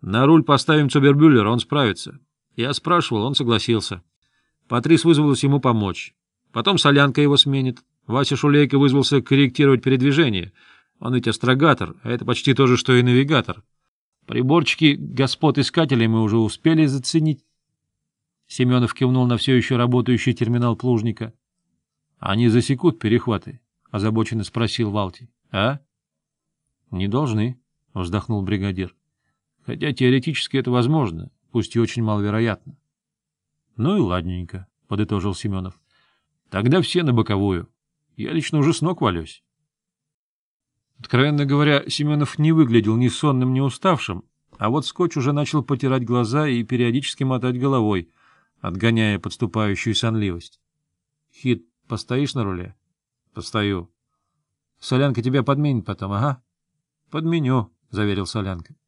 На руль поставим Цубербюллера, он справится. Я спрашивал, он согласился. Патрис вызвалась ему помочь. Потом Солянка его сменит. Вася Шулейко вызвался корректировать передвижение. Он ведь астрогатор, а это почти то же, что и навигатор. Приборчики господ-искателей мы уже успели заценить. Семенов кивнул на все еще работающий терминал Плужника. — Они засекут перехваты? — озабоченно спросил Валти. — А? — Не должны, — вздохнул бригадир. — хотя теоретически это возможно, пусть и очень маловероятно. — Ну и ладненько, — подытожил Семенов. — Тогда все на боковую. Я лично уже с ног валюсь. Откровенно говоря, Семенов не выглядел ни сонным, ни уставшим, а вот скотч уже начал потирать глаза и периодически мотать головой, отгоняя подступающую сонливость. — Хит, постоишь на руле? — Постою. — Солянка тебя подменит потом, ага? — Подменю, — заверил Солянка. —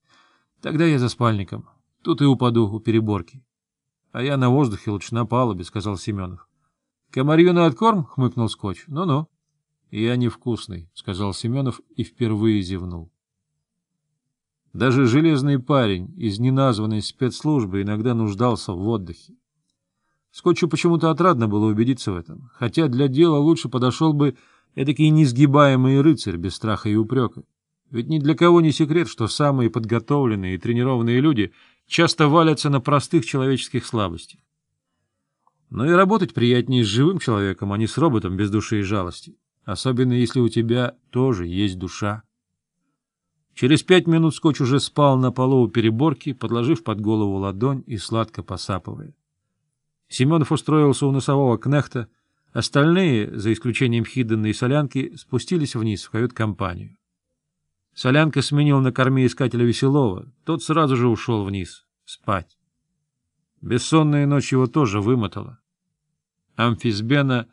Тогда я за спальником. Тут и упаду у переборки. — А я на воздухе лучше на палубе, — сказал Семенов. — Комарью на откорм? — хмыкнул Скотч. Ну — Ну-ну. — Я невкусный, — сказал Семенов и впервые зевнул. Даже железный парень из неназванной спецслужбы иногда нуждался в отдыхе. Скотчу почему-то отрадно было убедиться в этом, хотя для дела лучше подошел бы эдакий несгибаемый рыцарь без страха и упрека. Ведь ни для кого не секрет, что самые подготовленные и тренированные люди часто валятся на простых человеческих слабостях. Но и работать приятнее с живым человеком, а не с роботом без души и жалости, особенно если у тебя тоже есть душа. Через пять минут скотч уже спал на полу у переборки, подложив под голову ладонь и сладко посапывая. Семенов устроился у носового кнехта, остальные, за исключением Хиддена и Солянки, спустились вниз в кают-компанию. Солянка сменил на корме искателя Веселова. Тот сразу же ушел вниз. Спать. Бессонная ночь его тоже вымотала. Амфисбена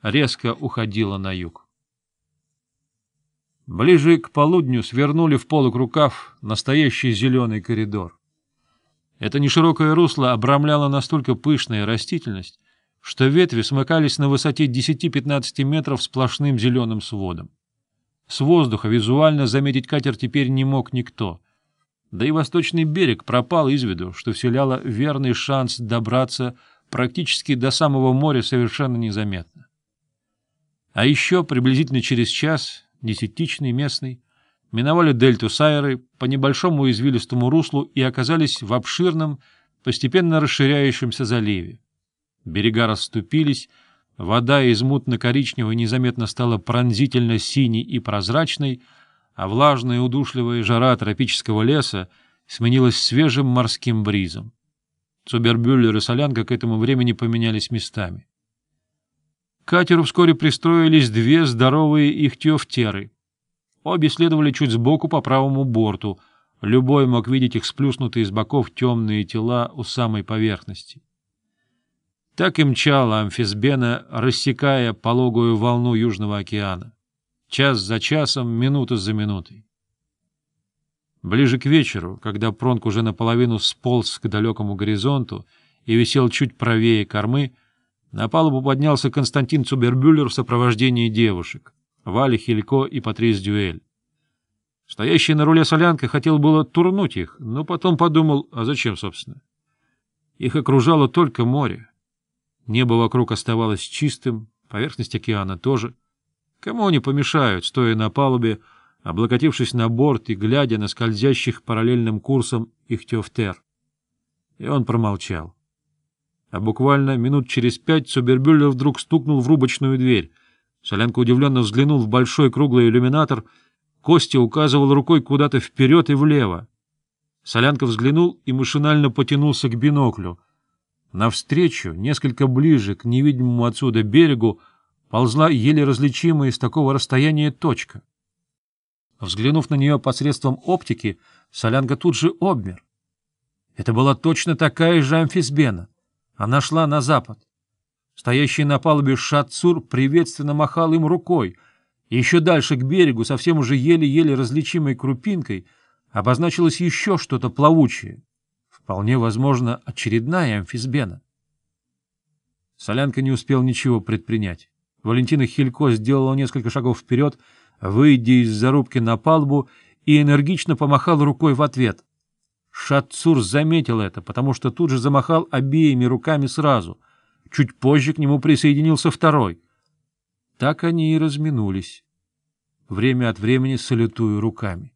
резко уходила на юг. Ближе к полудню свернули в полок рукав настоящий зеленый коридор. Это неширокое русло обрамляло настолько пышная растительность, что ветви смыкались на высоте 10-15 метров сплошным зеленым сводом. С воздуха визуально заметить катер теперь не мог никто. Да и восточный берег пропал из виду, что вселяло верный шанс добраться практически до самого моря совершенно незаметно. А еще приблизительно через час, десятичный местный, миновали дельту Сайры по небольшому извилистому руслу и оказались в обширном, постепенно расширяющемся заливе. Берега расступились, Вода из мутно-коричневой незаметно стала пронзительно синей и прозрачной, а влажная и удушливая жара тропического леса сменилась свежим морским бризом. Цубербюллер и Солянка к этому времени поменялись местами. К катеру вскоре пристроились две здоровые ихтиофтеры. Обе следовали чуть сбоку по правому борту. Любой мог видеть их сплюснутые с боков темные тела у самой поверхности. Так и мчала амфисбена, рассекая пологую волну Южного океана. Час за часом, минута за минутой. Ближе к вечеру, когда пронг уже наполовину сполз к далекому горизонту и висел чуть правее кормы, на палубу поднялся Константин Цубербюллер в сопровождении девушек — Вали Хилько и Патрис Дюэль. Стоящий на руле солянка хотел было турнуть их, но потом подумал, а зачем, собственно? Их окружало только море. Небо вокруг оставалось чистым, поверхность океана тоже. Кому они помешают, стоя на палубе, облокотившись на борт и глядя на скользящих параллельным курсом их Ихтиофтер? И он промолчал. А буквально минут через пять Субербюллер вдруг стукнул в рубочную дверь. Солянка удивленно взглянул в большой круглый иллюминатор. Костя указывал рукой куда-то вперед и влево. Солянка взглянул и машинально потянулся к биноклю — Навстречу, несколько ближе к невидимому отсюда берегу, ползла еле различимая из такого расстояния точка. Взглянув на нее посредством оптики, Солянка тут же обмер. Это была точно такая же амфисбена. Она шла на запад. Стоящий на палубе Шатсур приветственно махал им рукой, и еще дальше к берегу, совсем уже еле-еле различимой крупинкой, обозначилось еще что-то плавучее вполне возможно, очередная амфисбена. Солянка не успел ничего предпринять. Валентина Хилько сделала несколько шагов вперед, выйдя из зарубки на палубу и энергично помахал рукой в ответ. Шатцур заметил это, потому что тут же замахал обеими руками сразу. Чуть позже к нему присоединился второй. Так они и разминулись, время от времени салютуя руками.